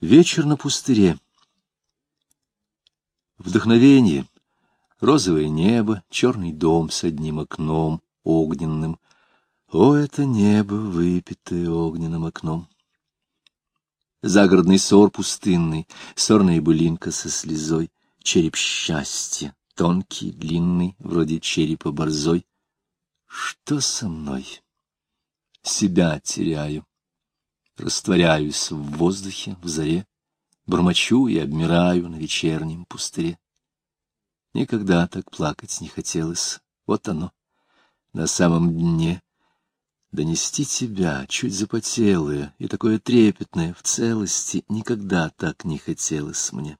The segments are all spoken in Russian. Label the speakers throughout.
Speaker 1: Вечер на пустыре. Вдохновение, розовое небо, черный дом с одним окном, огненным. О, это небо, выпитое огненным окном! Загородный сор пустынный, сорная былинка со слезой, череп счастья, тонкий, длинный, вроде черепа борзой. Что со мной? Себя теряю растворяюсь в воздухе, в заре, бормочу и обмираю на вечернем пустыре. Никогда так плакать не хотелось, вот оно, на самом дне. Донести тебя, чуть запотелое и такое трепетное в целости, никогда так не хотелось мне.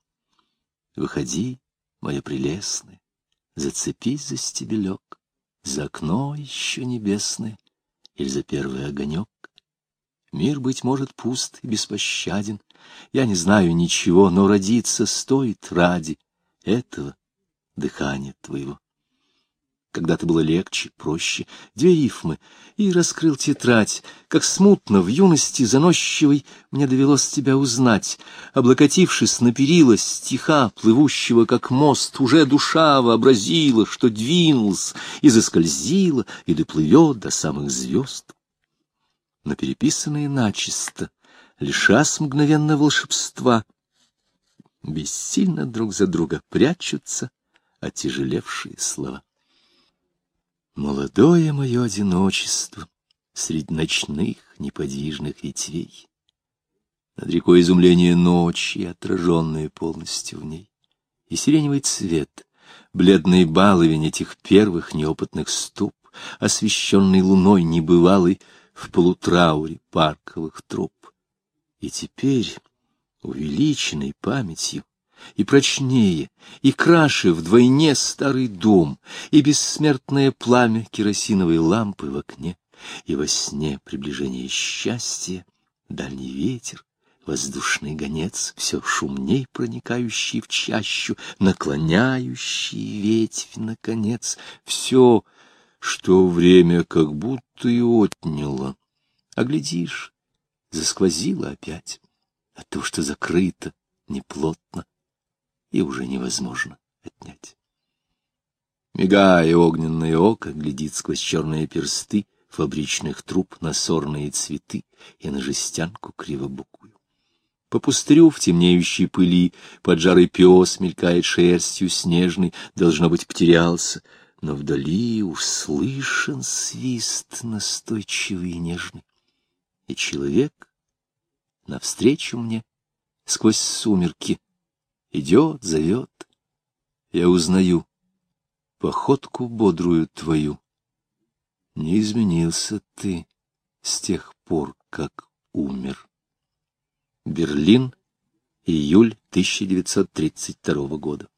Speaker 1: Выходи, моя прелестная, зацепись за стебелек, за окно еще небесное или за первый огонек. Мир, быть может, пуст и беспощаден. Я не знаю ничего, но родиться стоит ради этого дыхания твоего. Когда-то было легче, проще, две рифмы, и раскрыл тетрадь, как смутно в юности заносчивой мне довелось тебя узнать. Облокотившись на перила стиха, плывущего как мост, уже душа вообразила, что двинулся и заскользила, и доплывет до самых звезд но переписанные начисто, лишась мгновенно волшебства, бессильно друг за друга прячутся отяжелевшие слова. Молодое мое одиночество среди ночных неподвижных ветвей, над рекой изумления ночи, отраженная полностью в ней, и сиреневый цвет, бледный баловень этих первых неопытных ступ, освещенный луной небывалый, в полутрауре парковых троп. И теперь, увеличенной памятью, и прочнее, и краше вдвойне старый дом, и бессмертное пламя керосиновой лампы в окне, и во сне приближение счастья, дальний ветер, воздушный гонец, все шумней проникающий в чащу, наклоняющий ветвь, наконец, все что время как будто и отняло. А глядишь, засквозило опять, а то, что закрыто, неплотно и уже невозможно отнять. Мигая огненное око, глядит сквозь черные персты фабричных труб на сорные цветы и на жестянку кривобокую. По пустырю в темнеющей пыли поджарый пес мелькает шерстью снежной, должно быть, потерялся, но вдали уж слышен свист настойчивый и нежный. И человек навстречу мне сквозь сумерки идет, зовет. Я узнаю походку бодрую твою. Не изменился ты с тех пор, как умер. Берлин, июль 1932 года.